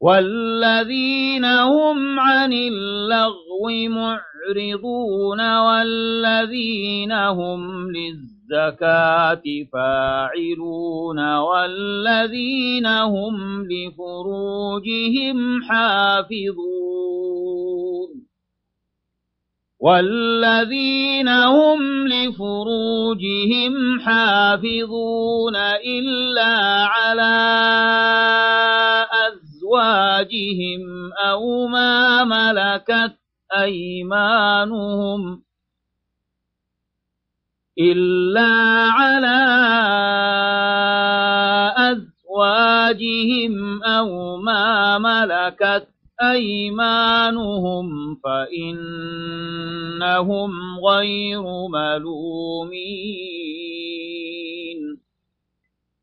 والذين هم عن اللغو معرضون والذين هم للزكاة فاعلون والذين هم لفروجهم حافظون والذين هم لفروجهم حافظون إلا على أزواجهم أو ما ملكت أيمانهم إلا على أزواجهم أو ما ملكت أيمانهم فإنهم غير ملومين.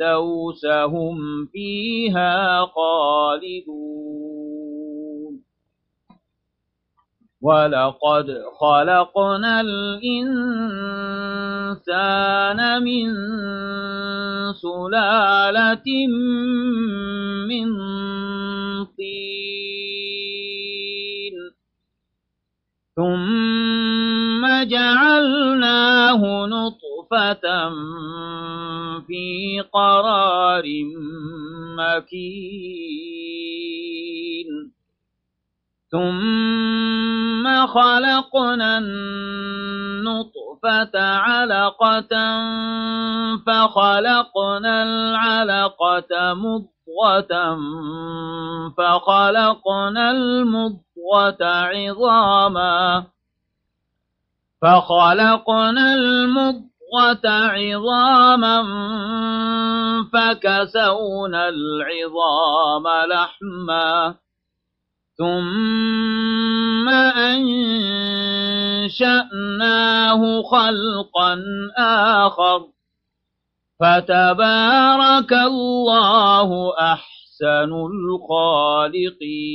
الفردوس هم فيها خالدون ولقد خلقنا الإنسان من سلالة من طين ثم جعلناه نطفة في قرار مكين. ثم خلقنا النطفة علقة فخلقنا العلقة مضغة فخلقنا المضغة عظاما فخلقنا المضغة عظاما فكسونا العظام لحما ثم أنشأناه خلقا آخر فتبارك الله أحسن الخالقين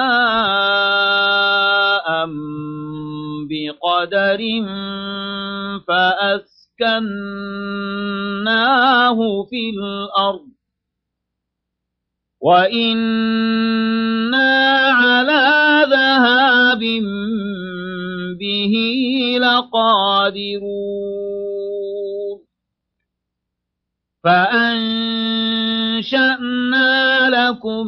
بقدر فأسكناه في الأرض. وإنا على ذهاب به لقادرون. فأنشأنا لكم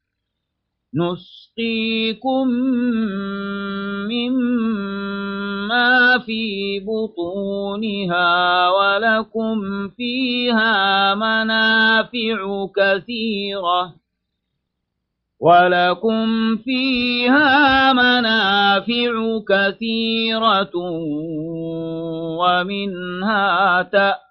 نسقيكم مما في بطونها ولكم فيها منافع كثيرة ولكم فيها منافع كثيرة ومنها تأكلون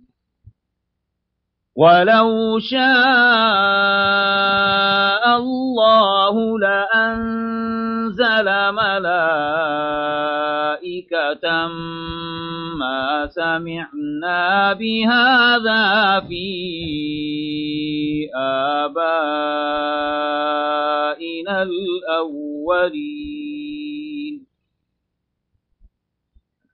ولو شاء الله لأنزل ملائكة ما سمعنا بهذا في آبائنا الأولين.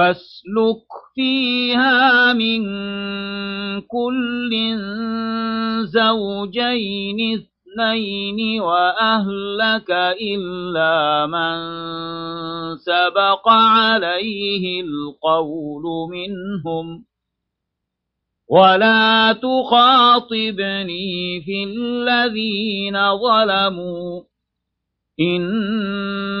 فاسلك فيها من كل زوجين اثنين وأهلك إلا من سبق عليه القول منهم. ولا تخاطبني في الذين ظلموا. إنهم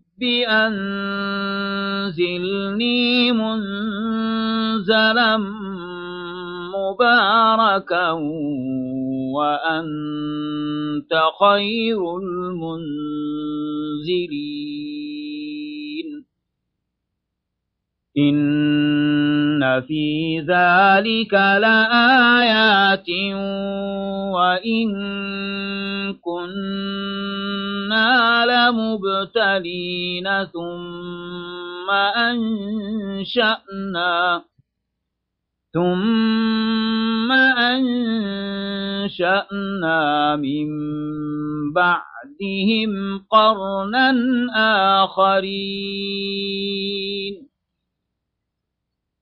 أنزلني منزلا مباركا وأنت خير المنزلين في ذلك لآيات وإن كنا لمبتلين ثم أنشأنا ثم أنشأنا من بعدهم قرنا آخرين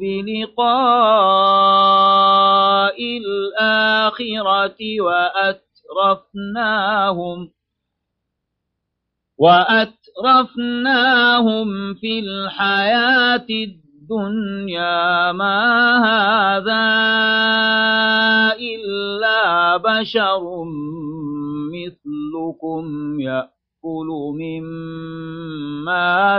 بلقاء الآخرة وأترفناهم وأترفناهم في الحياة الدنيا ما هذا إلا بشر مثلكم يأكل مما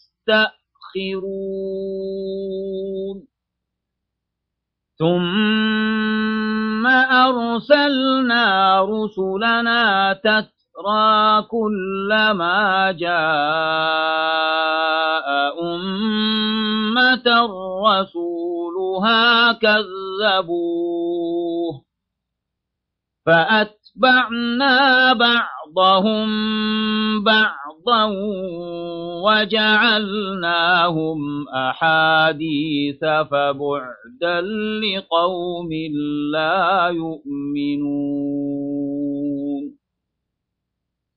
يستأخرون. ثم أرسلنا رسلنا تترى كلما جاء أمة رسولها كذبوه. فأتبعنا بعضهم بعضا وجعلناهم أحاديث فبعدا لقوم لا يؤمنون.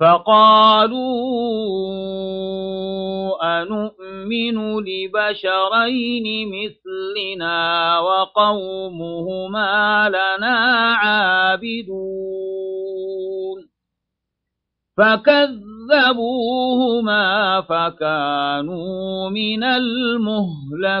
فقالوا أنؤمن لبشرين مثلنا وقومهما لنا عابدون. فكذبوهما فكانوا من المهلكين.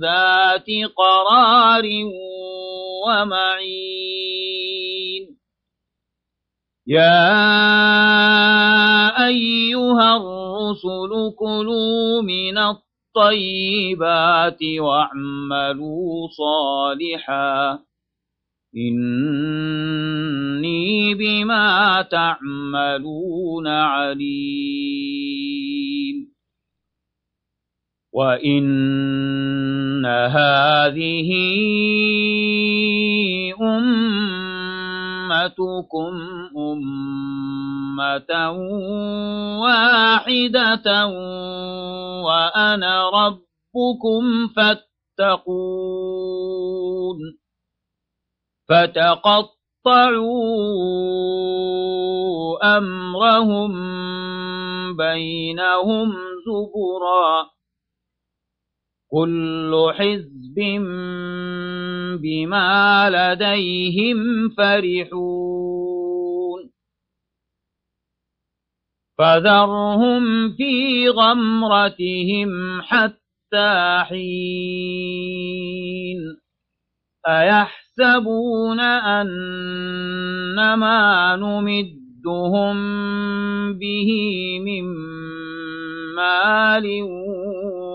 ذات قرار ومعين. يا أيها الرسل كلوا من الطيبات واعملوا صالحا. إني بما تعملون عليم. وإن هذه أمتكم أمة واحدة وأنا ربكم فاتقون فتقطعوا أمرهم بينهم زبرا كل حزب بما لديهم فرحون. فذرهم في غمرتهم حتى حين. أيحسن يحسبون أنما نمدهم به من مال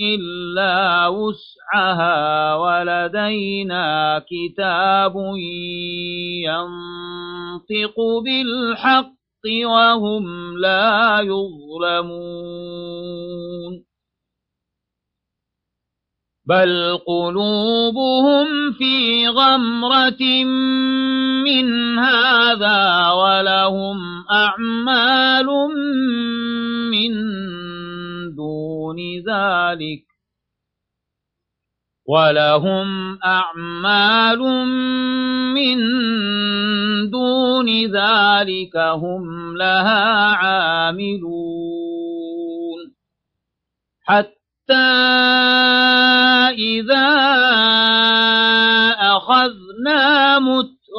إلا وسعها ولدينا كتاب ينطق بالحق وهم لا يظلمون بل قلوبهم في غمرة من هذا ولهم أعمال من دون ذلك ولهم أعمال من دون ذلك هم لها عاملون حتى إذا أخذنا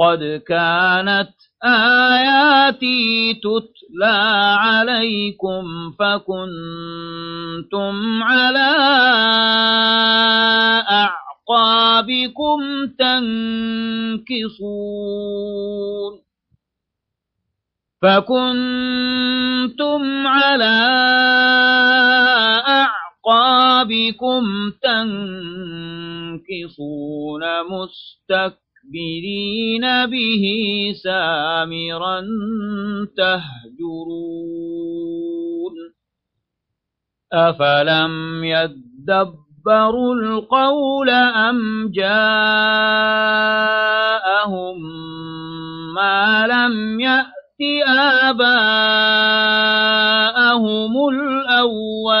قد كانت آياتي تتلى عليكم فكنتم على أعقابكم تنكصون. فكنتم على أعقابكم تنكصون مستكبرين. به سامرا تهجرون أفلم يدبروا القول أم جاءهم ما لم يأت آباءهم الأولين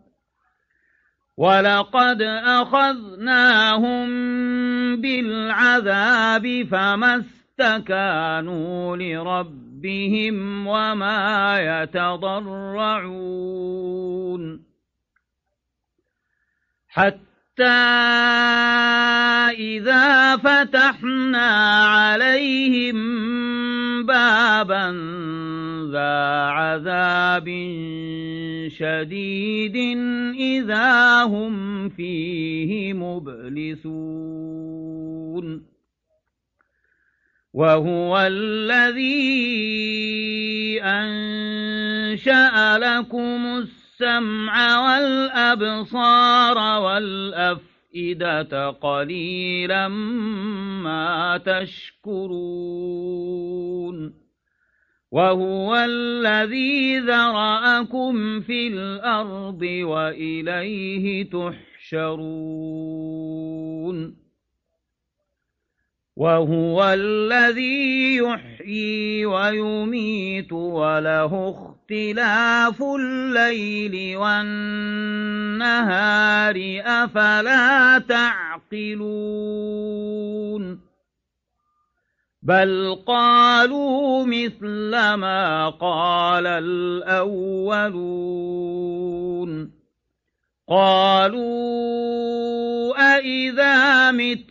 ولقد أخذناهم بالعذاب فما استكانوا لربهم وما يتضرعون حتى إذا فتحنا عليهم بابا ذا عذاب شديد إذا هم فيه مبلسون. وهو الذي أنشأ لكم السمع والأبصار والأفئدة قليلا ما تشكرون وهو الذي ذرأكم في الأرض وإليه تحشرون وهو الذي يحيي ويميت وله اختلاف الليل والنهار أفلا تعقلون بل قالوا مثل ما قال الأولون قالوا أئذا مت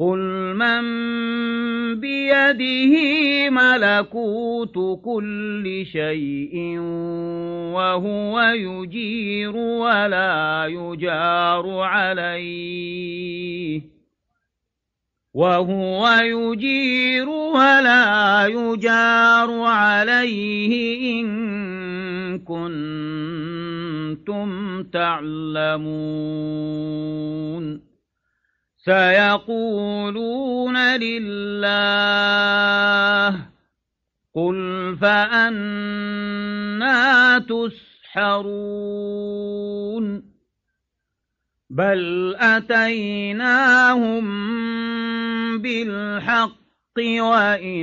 قل من بيده ملكوت كل شيء وهو يجير ولا يجار عليه وهو يجير ولا يجار عليه إن كنتم تعلمون سيقولون لله قل فأنا تسحرون بل أتيناهم بالحق وإنهم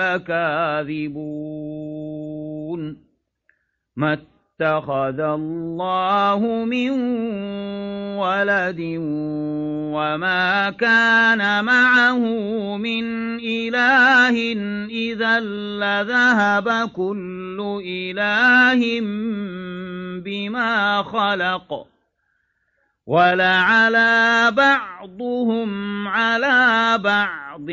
لكاذبون. اتخذ الله من ولد وما كان معه من إله إذا لذهب كل إله بما خلق. ولعلى بعضهم على بعض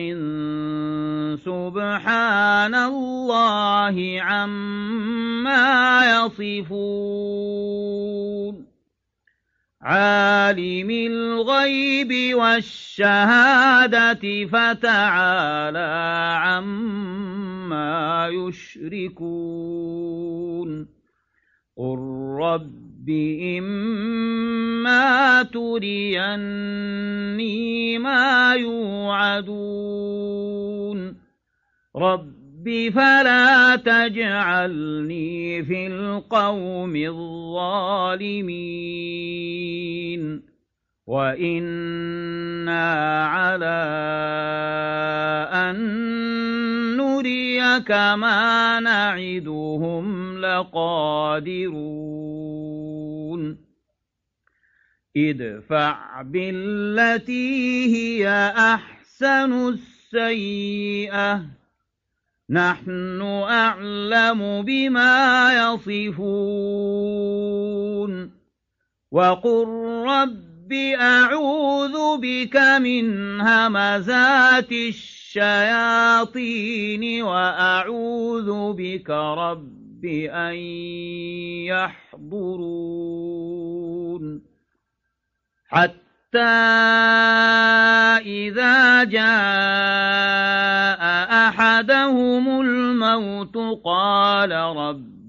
سبحان الله عما يصفون عالم الغيب والشهادة فتعالى عما يشركون قل رب إما تريني ما يوعدون رب فلا تجعلني في القوم الظالمين وإنا على أن نريك ما نعدهم لقادرون ادفع بالتي هي أحسن السيئة نحن أعلم بما يصفون وقل رب أعوذ بك من همزات الشياطين وأعوذ بك رب أن يحضرون حتى إذا جاء أحدهم الموت قال رب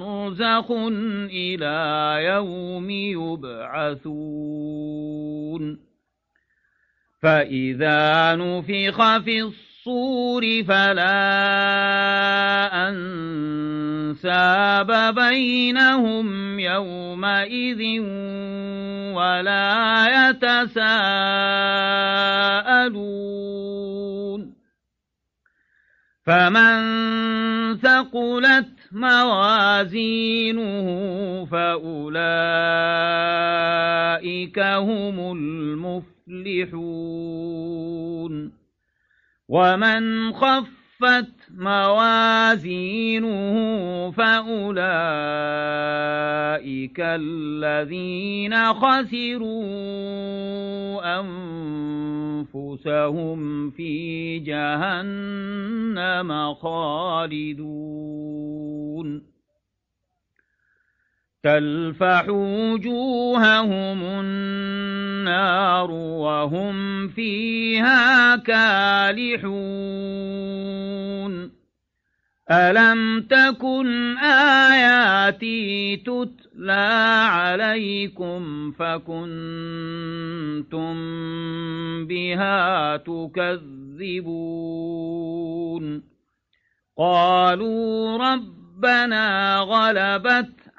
برزخ إلى يوم يبعثون. فإذا نفخ في الصور فلا أنساب بينهم يومئذ ولا يتساءلون. فمن ثقلت موازينه فأولئك هم المفلحون. ومن خفت موازينه فأولئك الذين خسروا أنفسهم في جهنم خالدون. تلفح وجوههم النار وهم فيها كالحون. ألم تكن آياتي تتلى عليكم فكنتم بها تكذبون؟ قالوا ربنا غلبت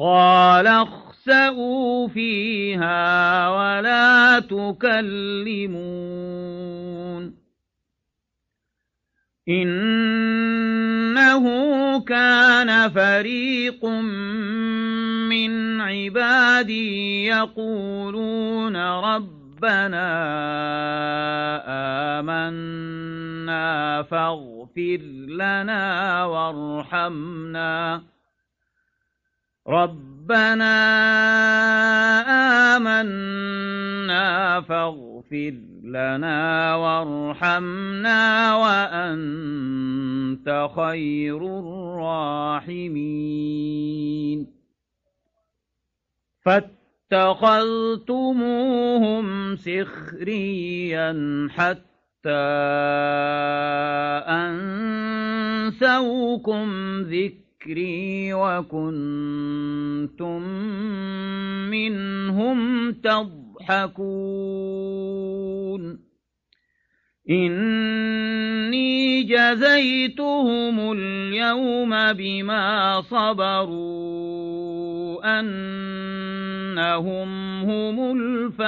قال اخسأوا فيها ولا تكلمون. إنه كان فريق من عبادي يقولون ربنا آمنا فاغفر لنا وارحمنا. ربنا آمنا فاغفر لنا وارحمنا وأنت خير الراحمين. فاتخذتموهم سخريا حتى أنسوكم ذكر ذكري وكنتم منهم تضحكون إني جزيتهم اليوم بما صبروا أنهم هم الفائزون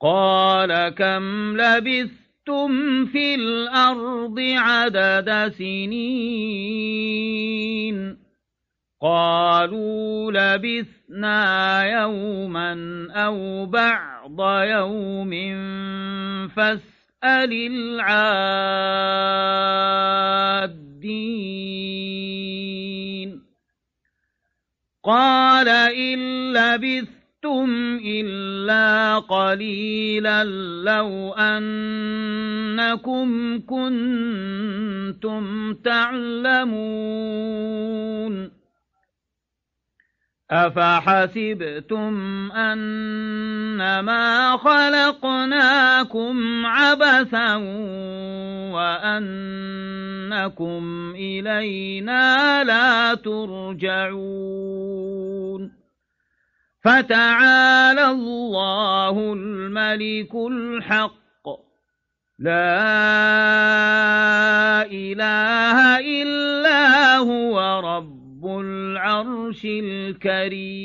قال كم لبثت لبثتم في الأرض عدد سنين قالوا لبثنا يوما أو بعض يوم فاسأل العادين قال إن لبثت لبثتم إلا قليلا لو أنكم كنتم تعلمون أفحسبتم أنما خلقناكم عبثا وأنكم إلينا لا ترجعون فتعالى الله الملك الحق. لا إله إلا هو رب العرش الكريم.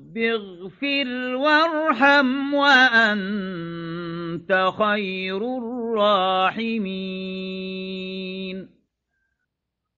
رب اغفر وارحم وأنت خير الراحمين.